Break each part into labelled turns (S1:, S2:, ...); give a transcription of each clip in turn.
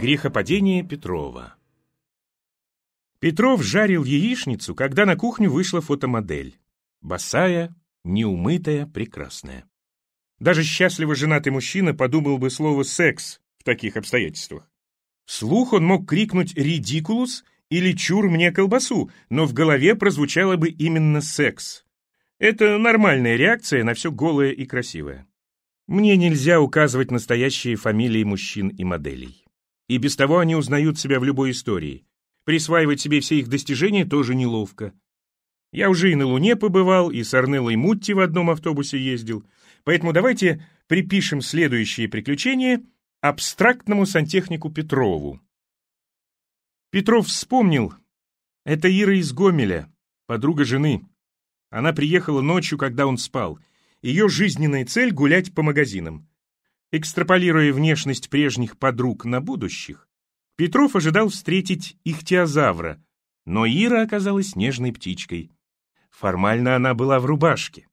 S1: Грехопадение Петрова Петров жарил яичницу, когда на кухню вышла фотомодель. Босая, неумытая, прекрасная. Даже счастливо женатый мужчина подумал бы слово «секс» в таких обстоятельствах. Слух он мог крикнуть «ridиculous» или «чур мне колбасу», но в голове прозвучало бы именно «секс». Это нормальная реакция на все голое и красивое. Мне нельзя указывать настоящие фамилии мужчин и моделей. И без того они узнают себя в любой истории. Присваивать себе все их достижения тоже неловко. Я уже и на Луне побывал, и с Арнеллой Мутти в одном автобусе ездил, поэтому давайте припишем следующие приключения абстрактному сантехнику Петрову. Петров вспомнил. Это Ира из Гомеля, подруга жены. Она приехала ночью, когда он спал. Ее жизненная цель — гулять по магазинам. Экстраполируя внешность прежних подруг на будущих, Петров ожидал встретить ихтиозавра, но Ира оказалась нежной птичкой. Формально она была в рубашке.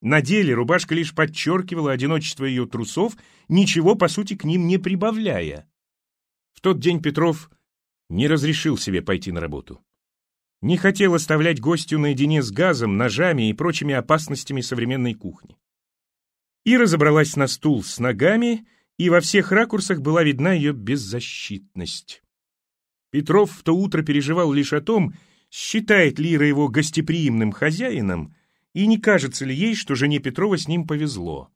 S1: На деле рубашка лишь подчеркивала одиночество ее трусов, ничего, по сути, к ним не прибавляя. В тот день Петров не разрешил себе пойти на работу не хотел оставлять гостю наедине с газом, ножами и прочими опасностями современной кухни. Ира забралась на стул с ногами, и во всех ракурсах была видна ее беззащитность. Петров в то утро переживал лишь о том, считает ли Ира его гостеприимным хозяином, и не кажется ли ей, что жене Петрова с ним повезло.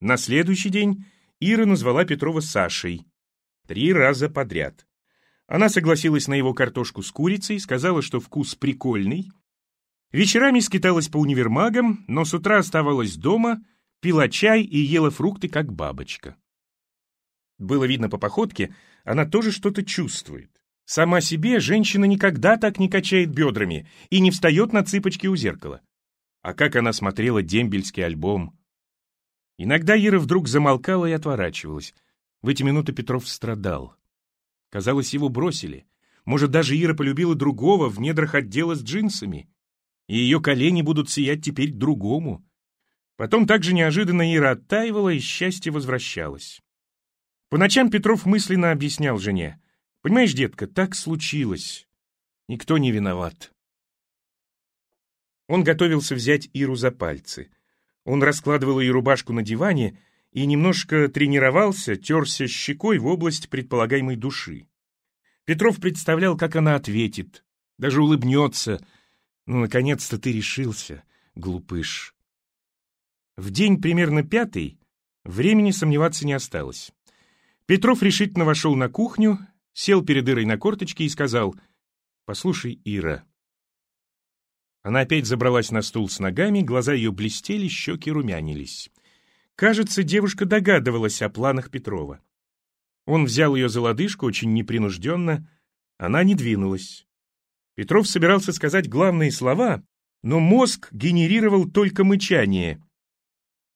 S1: На следующий день Ира назвала Петрова Сашей. Три раза подряд. Она согласилась на его картошку с курицей, сказала, что вкус прикольный. Вечерами скиталась по универмагам, но с утра оставалась дома, пила чай и ела фрукты, как бабочка. Было видно по походке, она тоже что-то чувствует. Сама себе женщина никогда так не качает бедрами и не встает на цыпочки у зеркала. А как она смотрела дембельский альбом. Иногда Ира вдруг замолкала и отворачивалась. В эти минуты Петров страдал. Казалось, его бросили. Может, даже Ира полюбила другого в недрах отдела с джинсами. И ее колени будут сиять теперь другому. Потом также неожиданно Ира оттаивала, и счастье возвращалось. По ночам Петров мысленно объяснял жене. «Понимаешь, детка, так случилось. Никто не виноват». Он готовился взять Иру за пальцы. Он раскладывал ее рубашку на диване и немножко тренировался, терся щекой в область предполагаемой души. Петров представлял, как она ответит, даже улыбнется. «Ну, наконец-то ты решился, глупыш». В день примерно пятый времени сомневаться не осталось. Петров решительно вошел на кухню, сел перед Ирой на корточки и сказал, «Послушай, Ира». Она опять забралась на стул с ногами, глаза ее блестели, щеки румянились. Кажется, девушка догадывалась о планах Петрова. Он взял ее за лодыжку очень непринужденно, она не двинулась. Петров собирался сказать главные слова, но мозг генерировал только мычание.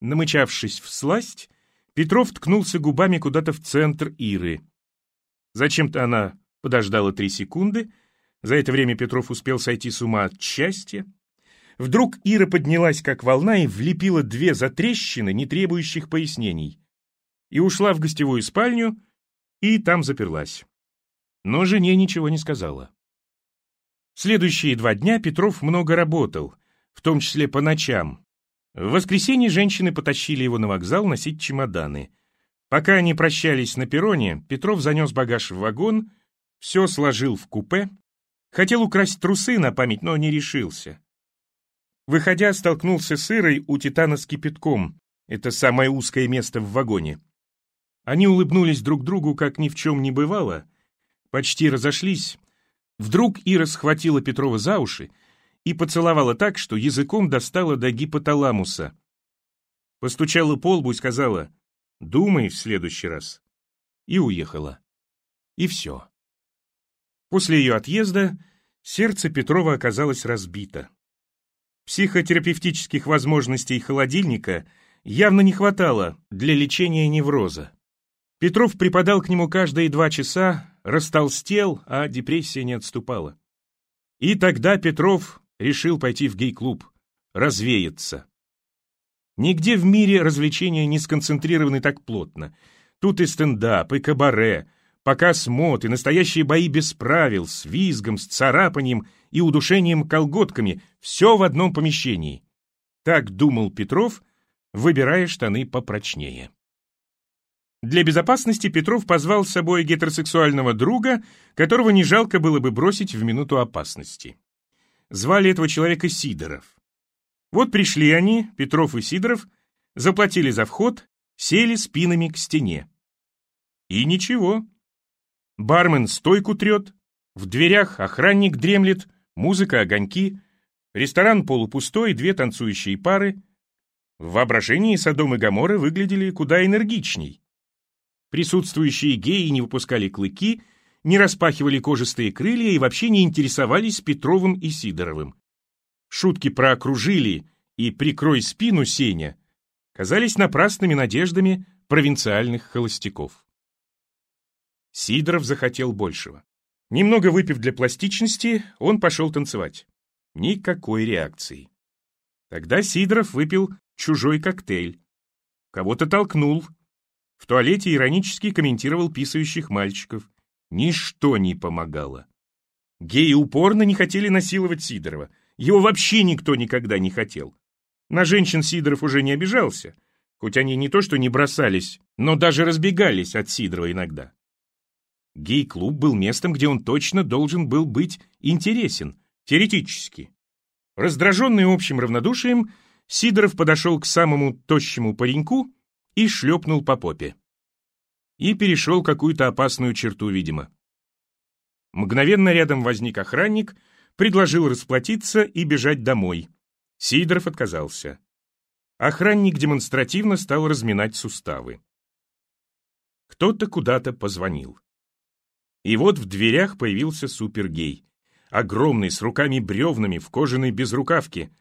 S1: Намычавшись в сласть, Петров ткнулся губами куда-то в центр Иры. Зачем-то она подождала три секунды, за это время Петров успел сойти с ума от счастья, Вдруг Ира поднялась как волна и влепила две затрещины, не требующих пояснений, и ушла в гостевую спальню, и там заперлась. Но жене ничего не сказала. Следующие два дня Петров много работал, в том числе по ночам. В воскресенье женщины потащили его на вокзал носить чемоданы. Пока они прощались на перроне, Петров занес багаж в вагон, все сложил в купе, хотел украсть трусы на память, но не решился. Выходя, столкнулся с Ирой у Титана с кипятком. Это самое узкое место в вагоне. Они улыбнулись друг другу, как ни в чем не бывало. Почти разошлись. Вдруг Ира схватила Петрова за уши и поцеловала так, что языком достала до гипоталамуса. Постучала по лбу и сказала «Думай в следующий раз». И уехала. И все. После ее отъезда сердце Петрова оказалось разбито. Психотерапевтических возможностей холодильника явно не хватало для лечения невроза. Петров припадал к нему каждые два часа, растолстел, а депрессия не отступала. И тогда Петров решил пойти в гей-клуб, развеяться. Нигде в мире развлечения не сконцентрированы так плотно. Тут и стендап, и кабаре, показ мод и настоящие бои без правил, с визгом, с царапанием и удушением колготками, все в одном помещении. Так думал Петров, выбирая штаны попрочнее. Для безопасности Петров позвал с собой гетеросексуального друга, которого не жалко было бы бросить в минуту опасности. Звали этого человека Сидоров. Вот пришли они, Петров и Сидоров, заплатили за вход, сели спинами к стене. И ничего. Бармен стойку трет, в дверях охранник дремлет, музыка, огоньки, ресторан полупустой, две танцующие пары. В воображении Содом и Гоморры выглядели куда энергичней. Присутствующие геи не выпускали клыки, не распахивали кожистые крылья и вообще не интересовались Петровым и Сидоровым. Шутки про «окружили» и «прикрой спину, Сеня» казались напрасными надеждами провинциальных холостяков. Сидоров захотел большего. Немного выпив для пластичности, он пошел танцевать. Никакой реакции. Тогда Сидоров выпил чужой коктейль. Кого-то толкнул, в туалете иронически комментировал писающих мальчиков. Ничто не помогало. Геи упорно не хотели насиловать Сидорова. Его вообще никто никогда не хотел. На женщин Сидоров уже не обижался, хоть они не то что не бросались, но даже разбегались от Сидорова иногда. Гей-клуб был местом, где он точно должен был быть интересен, теоретически. Раздраженный общим равнодушием, Сидоров подошел к самому тощему пареньку и шлепнул по попе. И перешел какую-то опасную черту, видимо. Мгновенно рядом возник охранник, предложил расплатиться и бежать домой. Сидоров отказался. Охранник демонстративно стал разминать суставы. Кто-то куда-то позвонил. И вот в дверях появился супергей. Огромный, с руками-бревнами, в кожаной безрукавке.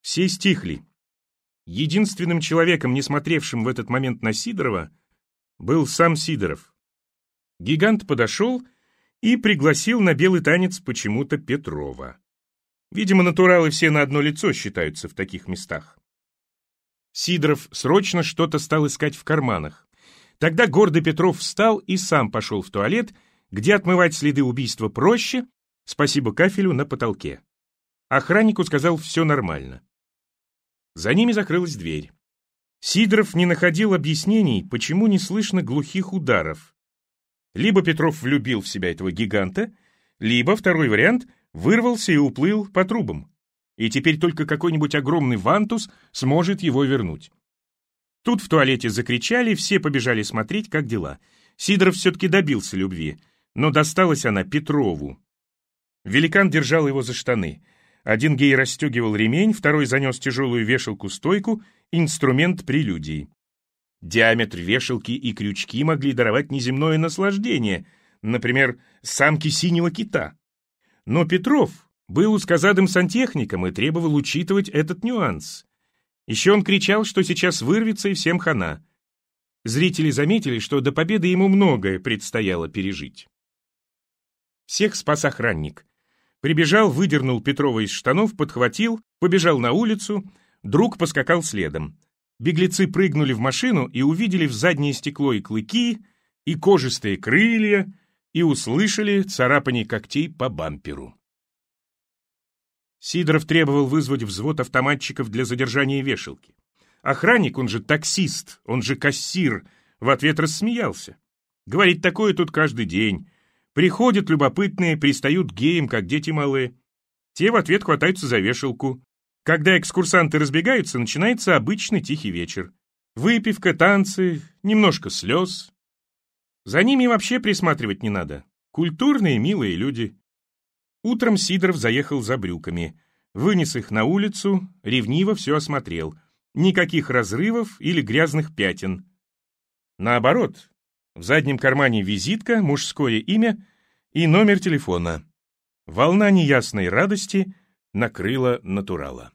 S1: Все стихли, Единственным человеком, не смотревшим в этот момент на Сидорова, был сам Сидоров. Гигант подошел и пригласил на белый танец почему-то Петрова. Видимо, натуралы все на одно лицо считаются в таких местах. Сидоров срочно что-то стал искать в карманах. Тогда гордый Петров встал и сам пошел в туалет, где отмывать следы убийства проще, спасибо кафелю на потолке. Охраннику сказал, все нормально. За ними закрылась дверь. Сидоров не находил объяснений, почему не слышно глухих ударов. Либо Петров влюбил в себя этого гиганта, либо, второй вариант, вырвался и уплыл по трубам. И теперь только какой-нибудь огромный вантус сможет его вернуть. Тут в туалете закричали, все побежали смотреть, как дела. Сидоров все-таки добился любви, но досталась она Петрову. Великан держал его за штаны — один гей расстегивал ремень, второй занес тяжелую вешалку-стойку, инструмент прелюдии. Диаметр вешалки и крючки могли даровать неземное наслаждение, например, самки синего кита. Но Петров был узкозадым сантехником и требовал учитывать этот нюанс. Еще он кричал, что сейчас вырвется и всем хана. Зрители заметили, что до победы ему многое предстояло пережить. Всех спас охранник. Прибежал, выдернул Петрова из штанов, подхватил, побежал на улицу, друг поскакал следом. Беглецы прыгнули в машину и увидели в заднее стекло и клыки, и кожистые крылья, и услышали царапание когтей по бамперу. Сидоров требовал вызвать взвод автоматчиков для задержания вешалки. Охранник, он же таксист, он же кассир, в ответ рассмеялся. Говорит, такое тут каждый день. Приходят любопытные, пристают к геям, как дети малые. Те в ответ хватаются за вешалку. Когда экскурсанты разбегаются, начинается обычный тихий вечер. Выпивка, танцы, немножко слез. За ними вообще присматривать не надо. Культурные, милые люди. Утром Сидоров заехал за брюками. Вынес их на улицу, ревниво все осмотрел. Никаких разрывов или грязных пятен. Наоборот, в заднем кармане визитка, мужское имя и номер телефона. Волна неясной радости накрыла натурала.